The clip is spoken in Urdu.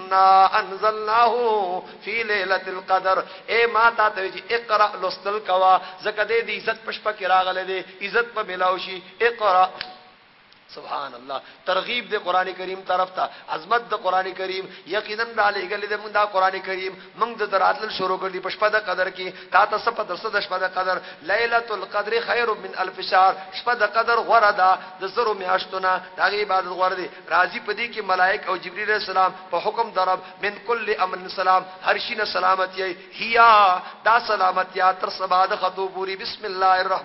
انزلناه فی لیلۃ القدر۔ اے ما تا ته چې اقرا لستل کوا زکه دې عزت پشپ کې راغله دې عزت په ملاوشي اقرا سبحان الله ترغیب د قران کریم طرف ته عظمت د قران کریم، یقینا علی گلی د مونږ د قران کریم. مونږ د دراتل شروع کړی په شپه د قدر کې تا ته سپ د صد شپه د قدر. ليله القدر خیر من الف شهر شپه د قدر غره ده د زرو میاشتونه د عبادت غره دي راضی پدې کې ملائک او جبرئیل السلام په حکم درب من کل امن سلام. هر شي نه سلامتی هيا دا سلامتی تر سبا د خطو پوری بسم الله الرحمن